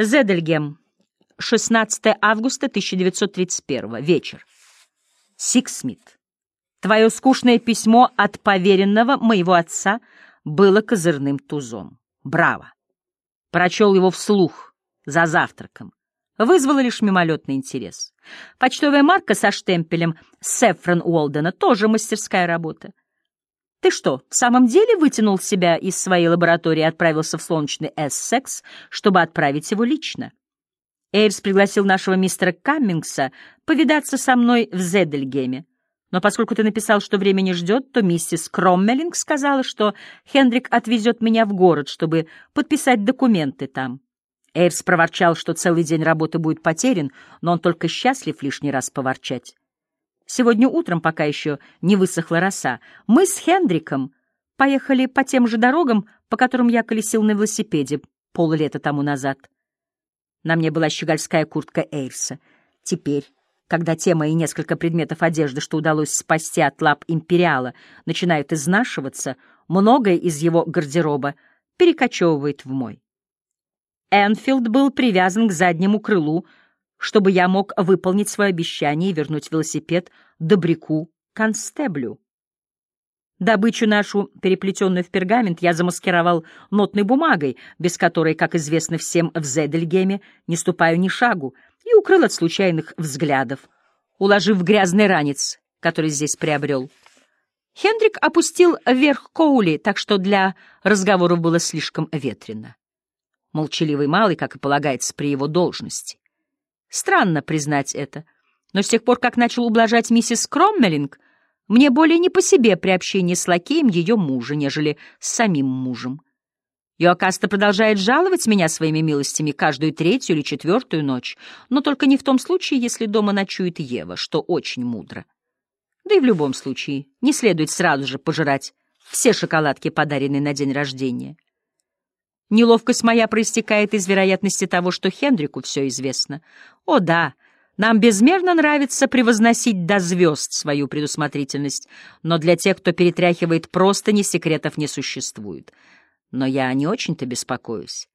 Зедельгем, 16 августа 1931, вечер. Сиксмит. Твое скучное письмо от поверенного моего отца было козырным тузом. Браво! Прочел его вслух, за завтраком. Вызвало лишь мимолетный интерес. Почтовая марка со штемпелем Сефрон Уолдена тоже мастерская работа. Ты что, в самом деле вытянул себя из своей лаборатории и отправился в солнечный Эссекс, чтобы отправить его лично? Эйрс пригласил нашего мистера Каммингса повидаться со мной в Зедельгеме. Но поскольку ты написал, что время не ждет, то миссис Кроммелинг сказала, что Хендрик отвезет меня в город, чтобы подписать документы там. Эйрс проворчал, что целый день работы будет потерян, но он только счастлив лишний раз поворчать. Сегодня утром, пока еще не высохла роса, мы с Хендриком поехали по тем же дорогам, по которым я колесил на велосипеде поллета тому назад. На мне была щегольская куртка Эйрса. Теперь, когда те мои несколько предметов одежды, что удалось спасти от лап Империала, начинают изнашиваться, многое из его гардероба перекочевывает в мой. Энфилд был привязан к заднему крылу, чтобы я мог выполнить свое обещание и вернуть велосипед добряку констеблю. Добычу нашу, переплетенную в пергамент, я замаскировал нотной бумагой, без которой, как известно всем в Зедельгеме, не ступаю ни шагу, и укрыл от случайных взглядов, уложив грязный ранец, который здесь приобрел. Хендрик опустил вверх Коули, так что для разговоров было слишком ветрено. Молчаливый малый, как и полагается при его должности. Странно признать это, но с тех пор, как начал ублажать миссис Кроммелинг, мне более не по себе при общении с лакеем ее мужа, нежели с самим мужем. Йоакаста продолжает жаловать меня своими милостями каждую третью или четвертую ночь, но только не в том случае, если дома ночует Ева, что очень мудро. Да и в любом случае не следует сразу же пожирать все шоколадки, подаренные на день рождения. Неловкость моя проистекает из вероятности того, что Хендрику все известно. О да, нам безмерно нравится превозносить до звезд свою предусмотрительность, но для тех, кто перетряхивает простыни, секретов не существует. Но я не очень-то беспокоюсь.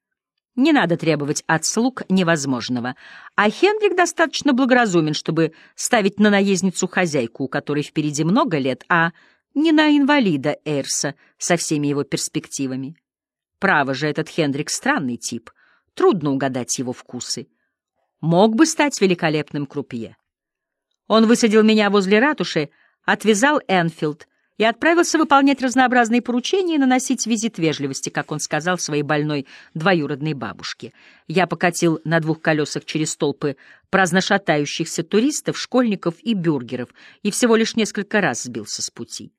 Не надо требовать от слуг невозможного, а Хендрик достаточно благоразумен, чтобы ставить на наездницу хозяйку, у которой впереди много лет, а не на инвалида Эрса со всеми его перспективами. Право же, этот Хендрик странный тип. Трудно угадать его вкусы. Мог бы стать великолепным крупье. Он высадил меня возле ратуши, отвязал Энфилд и отправился выполнять разнообразные поручения и наносить визит вежливости, как он сказал своей больной двоюродной бабушке. Я покатил на двух колесах через толпы праздно шатающихся туристов, школьников и бюргеров и всего лишь несколько раз сбился с пути.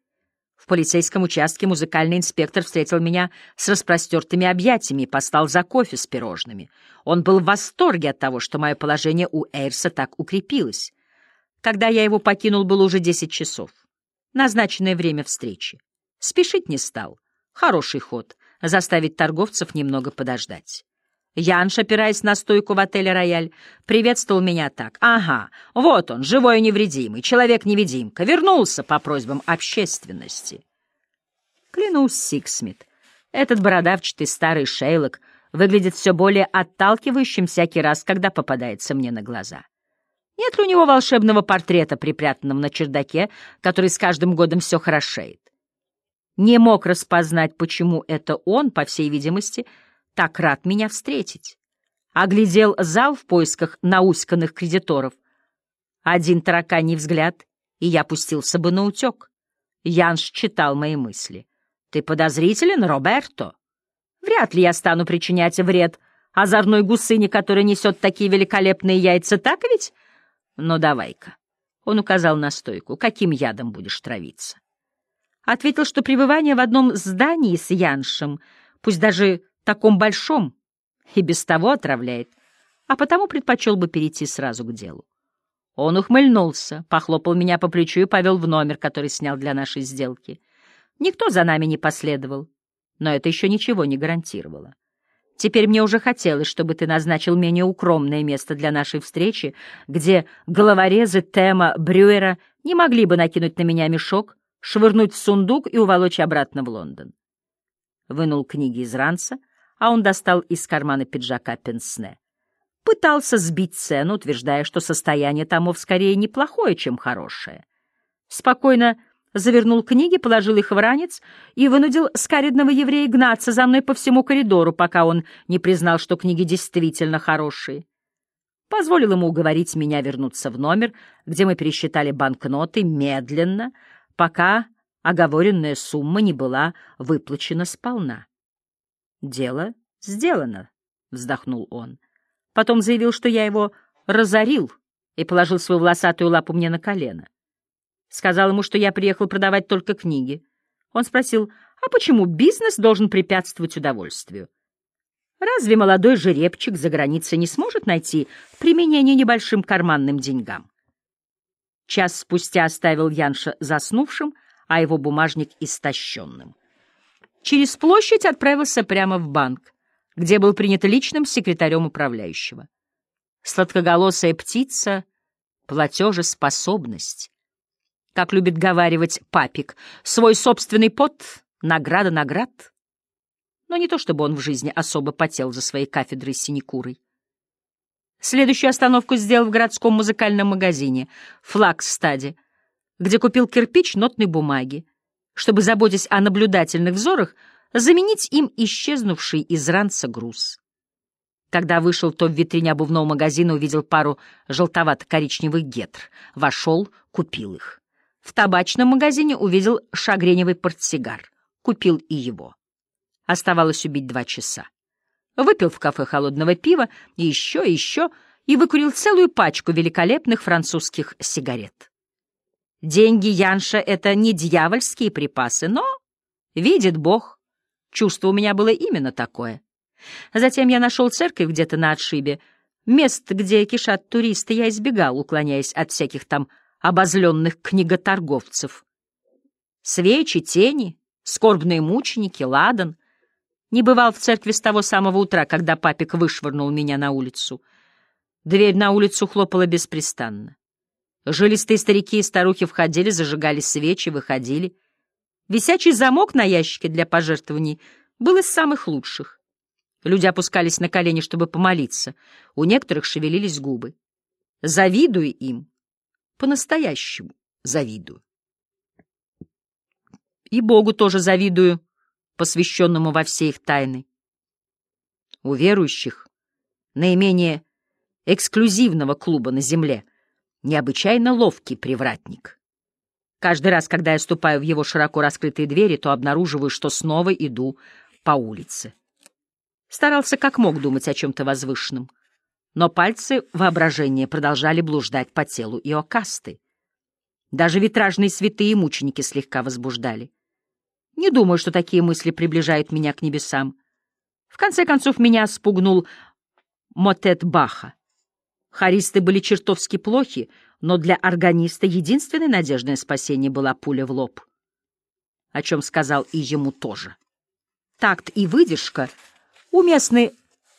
В полицейском участке музыкальный инспектор встретил меня с распростертыми объятиями и послал за кофе с пирожными. Он был в восторге от того, что мое положение у Эйрса так укрепилось. Когда я его покинул, было уже десять часов. Назначенное время встречи. Спешить не стал. Хороший ход — заставить торговцев немного подождать. Янш, опираясь на стойку в отеле «Рояль», приветствовал меня так. «Ага, вот он, живой и невредимый, человек-невидимка, вернулся по просьбам общественности». Клянусь, Сиксмит, этот бородавчатый старый шейлок выглядит все более отталкивающим всякий раз, когда попадается мне на глаза. Нет ли у него волшебного портрета, припрятанного на чердаке, который с каждым годом все хорошеет? Не мог распознать, почему это он, по всей видимости, — так рад меня встретить. Оглядел зал в поисках науськанных кредиторов. Один тараканий взгляд, и я пустился бы на утек. Янш читал мои мысли. «Ты подозрителен, Роберто? Вряд ли я стану причинять вред озорной гусыне, которая несет такие великолепные яйца, так ведь? Ну, давай-ка». Он указал на стойку. «Каким ядом будешь травиться?» Ответил, что пребывание в одном здании с Яншем, пусть даже таком большом, и без того отравляет, а потому предпочел бы перейти сразу к делу. Он ухмыльнулся, похлопал меня по плечу и повел в номер, который снял для нашей сделки. Никто за нами не последовал, но это еще ничего не гарантировало. Теперь мне уже хотелось, чтобы ты назначил менее укромное место для нашей встречи, где головорезы Тема Брюера не могли бы накинуть на меня мешок, швырнуть в сундук и уволочь обратно в Лондон. Вынул книги из ранца — а он достал из кармана пиджака пенсне. пытался сбить цену, утверждая, что состояние томов скорее неплохое, чем хорошее. Спокойно завернул книги, положил их в ранец и вынудил скаридного еврея гнаться за мной по всему коридору, пока он не признал, что книги действительно хорошие. Позволил ему уговорить меня вернуться в номер, где мы пересчитали банкноты медленно, пока оговоренная сумма не была выплачена сполна. «Дело сделано», — вздохнул он. Потом заявил, что я его разорил, и положил свою волосатую лапу мне на колено. Сказал ему, что я приехал продавать только книги. Он спросил, а почему бизнес должен препятствовать удовольствию? Разве молодой жеребчик за границей не сможет найти применение небольшим карманным деньгам? Час спустя оставил Янша заснувшим, а его бумажник истощенным. Через площадь отправился прямо в банк, где был принят личным секретарем управляющего. Сладкоголосая птица — платежеспособность. Как любит говаривать папик, свой собственный пот — награда наград. Но не то чтобы он в жизни особо потел за своей кафедрой синекурой. Следующую остановку сделал в городском музыкальном магазине «Флагстаде», где купил кирпич нотной бумаги, чтобы, заботясь о наблюдательных взорах, заменить им исчезнувший из ранца груз. Когда вышел, то в витрине обувного магазина увидел пару желтовато-коричневых гетр. Вошел, купил их. В табачном магазине увидел шагреневый портсигар. Купил и его. Оставалось убить два часа. Выпил в кафе холодного пива, еще, еще, и выкурил целую пачку великолепных французских сигарет. Деньги Янша — это не дьявольские припасы, но, видит Бог, чувство у меня было именно такое. Затем я нашел церковь где-то на отшибе. Мест, где кишат туристы, я избегал, уклоняясь от всяких там обозленных книготорговцев. Свечи, тени, скорбные мученики, ладан. Не бывал в церкви с того самого утра, когда папик вышвырнул меня на улицу. Дверь на улицу хлопала беспрестанно. Жилистые старики и старухи входили, зажигали свечи, выходили. Висячий замок на ящике для пожертвований был из самых лучших. Люди опускались на колени, чтобы помолиться. У некоторых шевелились губы. Завидую им. По-настоящему завидую. И Богу тоже завидую, посвященному во все их тайны. У верующих наименее эксклюзивного клуба на земле — необычайно ловкий привратник. Каждый раз, когда я ступаю в его широко раскрытые двери, то обнаруживаю, что снова иду по улице. Старался как мог думать о чем-то возвышенном, но пальцы воображения продолжали блуждать по телу Иокасты. Даже витражные святые мученики слегка возбуждали. Не думаю, что такие мысли приближают меня к небесам. В конце концов, меня спугнул мотет Баха. Харисты были чертовски плохи, но для органиста единственной надеждой спасения была пуля в лоб. О чем сказал и ему тоже. Такт и выдержка уместны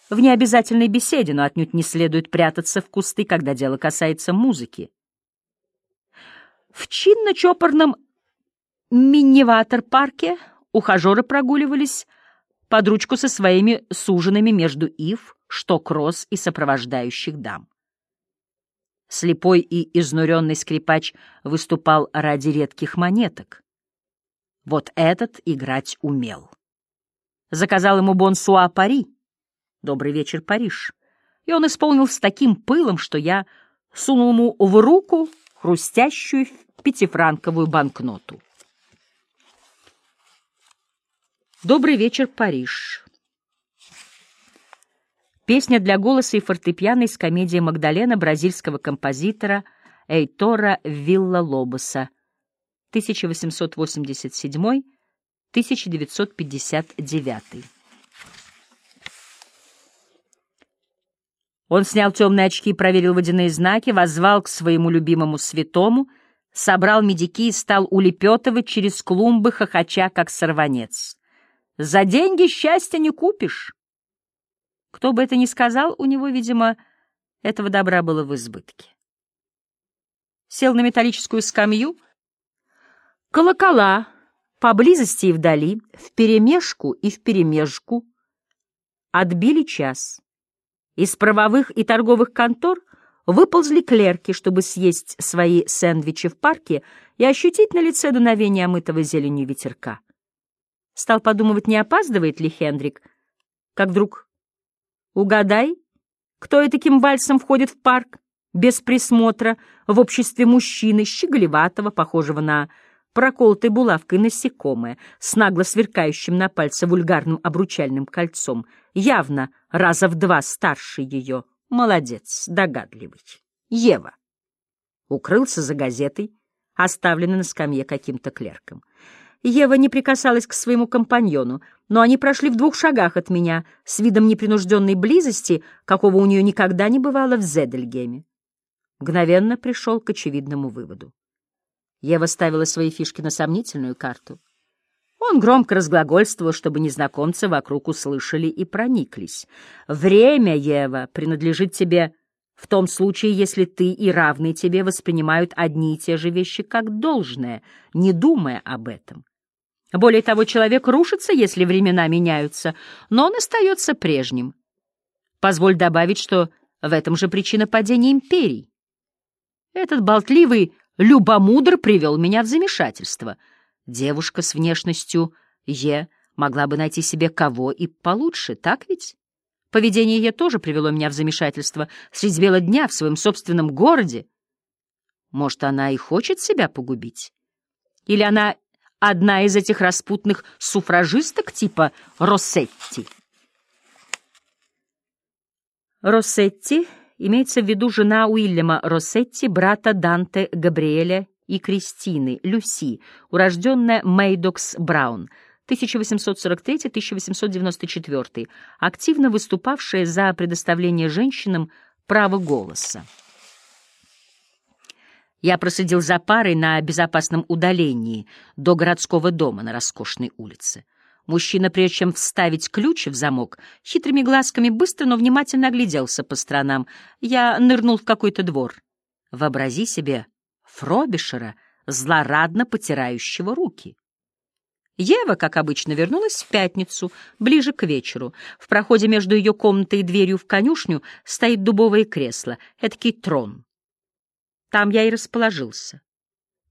в необязательной беседе, но отнюдь не следует прятаться в кусты, когда дело касается музыки. В чинно-чопорном миниватор-парке ухажеры прогуливались под ручку со своими суженными между ив, шток-роз и сопровождающих дам. Слепой и изнуренный скрипач выступал ради редких монеток. Вот этот играть умел. Заказал ему бонсуа Пари. Добрый вечер, Париж. И он исполнил с таким пылом, что я сунул ему в руку хрустящую пятифранковую банкноту. Добрый вечер, Париж. Песня для голоса и фортепиано из комедии «Магдалена» бразильского композитора Эйтора Вилла-Лобоса 1887-1959. Он снял темные очки и проверил водяные знаки, воззвал к своему любимому святому, собрал медики и стал улепетывать через клумбы хохоча, как сорванец. «За деньги счастья не купишь!» Кто бы это ни сказал, у него, видимо, этого добра было в избытке. Сел на металлическую скамью. Колокола поблизости и вдали, вперемешку и вперемежку, отбили час. Из правовых и торговых контор выползли клерки, чтобы съесть свои сэндвичи в парке и ощутить на лице дуновение омытого зеленью ветерка. Стал подумывать, не опаздывает ли Хендрик, как вдруг «Угадай, кто и таким входит в парк?» без присмотра, в обществе мужчины, щеголеватого, похожего на проколотой булавкой насекомое, с нагло сверкающим на пальце вульгарным обручальным кольцом, явно раза в два старше ее. Молодец, догадливый. Ева. Укрылся за газетой, оставленной на скамье каким-то клерком. Ева не прикасалась к своему компаньону, но они прошли в двух шагах от меня, с видом непринужденной близости, какого у нее никогда не бывало в Зедельгеме мгновенно пришел к очевидному выводу. Ева ставила свои фишки на сомнительную карту. Он громко разглагольствовал, чтобы незнакомцы вокруг услышали и прониклись. «Время, Ева, принадлежит тебе в том случае, если ты и равные тебе воспринимают одни и те же вещи как должное, не думая об этом. Более того, человек рушится, если времена меняются, но он остается прежним. Позволь добавить, что в этом же причина падения империй. Этот болтливый любомудр привел меня в замешательство. Девушка с внешностью Е могла бы найти себе кого и получше, так ведь? Поведение Е тоже привело меня в замешательство средь бела дня в своем собственном городе. Может, она и хочет себя погубить? Или она одна из этих распутных суфражисток типа Россетти? Россетти имеется в виду жена Уильяма Россетти, брата Данте Габриэля и Кристины, Люси, урожденная Мейдокс Браун, 1843-1894, активно выступавшая за предоставление женщинам права голоса. Я проследил за парой на безопасном удалении до городского дома на роскошной улице. Мужчина, прежде чем вставить ключ в замок, хитрыми глазками быстро, но внимательно огляделся по сторонам. Я нырнул в какой-то двор. Вообрази себе Фробишера, злорадно потирающего руки. Ева, как обычно, вернулась в пятницу, ближе к вечеру. В проходе между ее комнатой и дверью в конюшню стоит дубовое кресло, эдакий трон. Там я и расположился.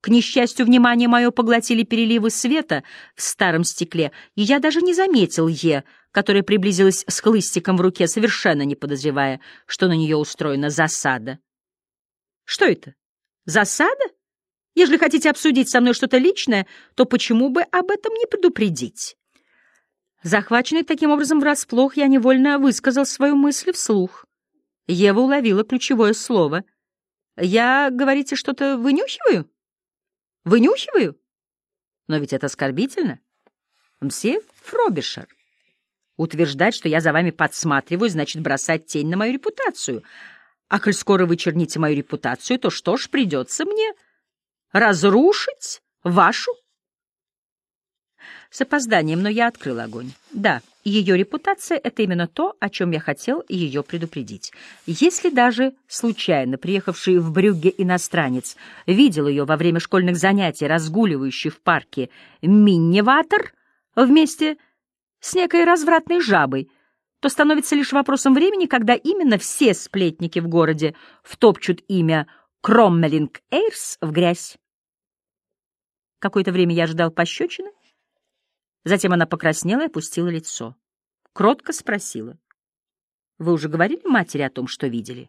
К несчастью, внимание мое поглотили переливы света в старом стекле, и я даже не заметил Е, которая приблизилась с хлыстиком в руке, совершенно не подозревая, что на нее устроена засада. Что это? Засада? Если хотите обсудить со мной что-то личное, то почему бы об этом не предупредить? Захваченный таким образом врасплох, я невольно высказал свою мысль вслух. Ева уловила ключевое слово. «Я, говорите, что-то вынюхиваю?» Вынюхиваю? Но ведь это оскорбительно. Мсье Фробишер. Утверждать, что я за вами подсматриваю, значит бросать тень на мою репутацию. А коль скоро вы черните мою репутацию, то что ж придется мне разрушить вашу? С опозданием, но я открыл огонь. Да, ее репутация — это именно то, о чем я хотел ее предупредить. Если даже случайно приехавший в Брюгге иностранец видел ее во время школьных занятий, разгуливающей в парке Минневатор вместе с некой развратной жабой, то становится лишь вопросом времени, когда именно все сплетники в городе втопчут имя Кроммелинг Эйрс в грязь. Какое-то время я ждал пощечины, Затем она покраснела и опустила лицо. Кротко спросила. «Вы уже говорили матери о том, что видели?»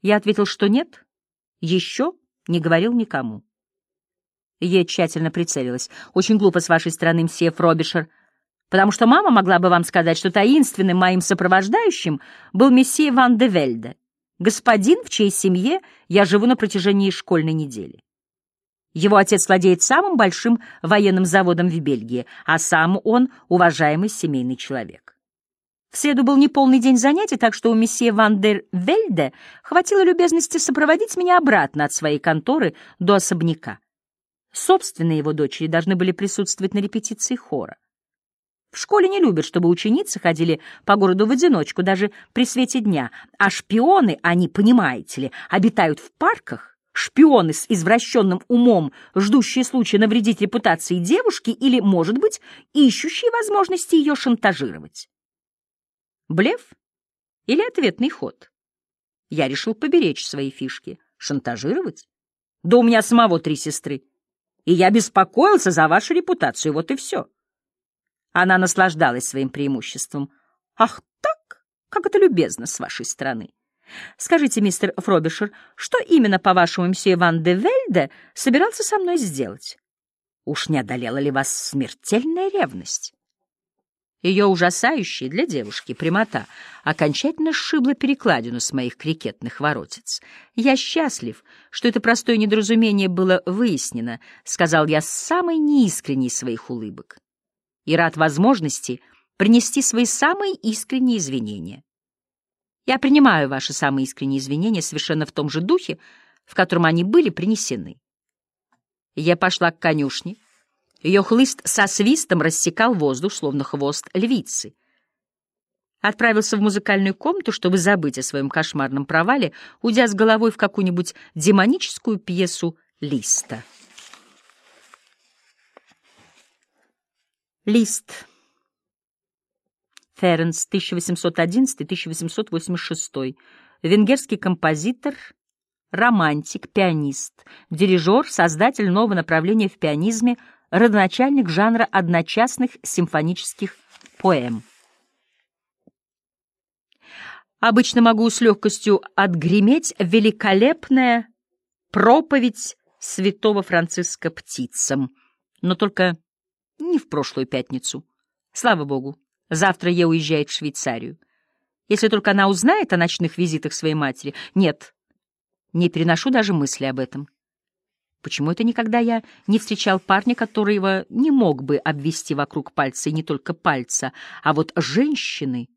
Я ответил, что нет, еще не говорил никому. Ей тщательно прицелилась. «Очень глупо с вашей стороны, мсье Фробишер, потому что мама могла бы вам сказать, что таинственным моим сопровождающим был месье Ван де Вельде, господин, в чьей семье я живу на протяжении школьной недели. Его отец владеет самым большим военным заводом в Бельгии, а сам он уважаемый семейный человек. В среду был неполный день занятий, так что у месье Ван дер Вельде хватило любезности сопроводить меня обратно от своей конторы до особняка. Собственные его дочери должны были присутствовать на репетиции хора. В школе не любят, чтобы ученицы ходили по городу в одиночку, даже при свете дня, а шпионы, они, понимаете ли, обитают в парках, шпионы с извращенным умом, ждущие случая навредить репутации девушки или, может быть, ищущие возможности ее шантажировать. Блеф? Или ответный ход? Я решил поберечь свои фишки. Шантажировать? Да у меня самого три сестры. И я беспокоился за вашу репутацию, вот и все. Она наслаждалась своим преимуществом. Ах так? Как это любезно с вашей стороны. Скажите, мистер Фробишер, что именно, по-вашему, мсье Ван де Вельде собирался со мной сделать? Уж не одолела ли вас смертельная ревность? Ее ужасающая для девушки прямота окончательно сшибла перекладину с моих крикетных воротец. «Я счастлив, что это простое недоразумение было выяснено», — сказал я с самой неискренней своих улыбок. «И рад возможности принести свои самые искренние извинения. Я принимаю ваши самые искренние извинения совершенно в том же духе, в котором они были принесены. Я пошла к конюшне. Ее хлыст со свистом рассекал воздух, словно хвост львицы. Отправился в музыкальную комнату, чтобы забыть о своем кошмарном провале, уйдя с головой в какую-нибудь демоническую пьесу Листа. Лист. Ференс, 1811-1886, венгерский композитор, романтик, пианист, дирижер, создатель нового направления в пианизме, родоначальник жанра одночасных симфонических поэм. Обычно могу с легкостью отгреметь великолепная проповедь святого Франциска птицам, но только не в прошлую пятницу. Слава Богу, Завтра Е уезжает в Швейцарию. Если только она узнает о ночных визитах своей матери. Нет, не переношу даже мысли об этом. Почему это никогда я не встречал парня, которого не мог бы обвести вокруг пальца, и не только пальца, а вот женщины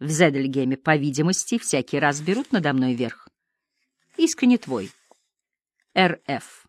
в Зедельгеме, по видимости, всякий раз берут надо мной верх. Искренне твой. Р.Ф.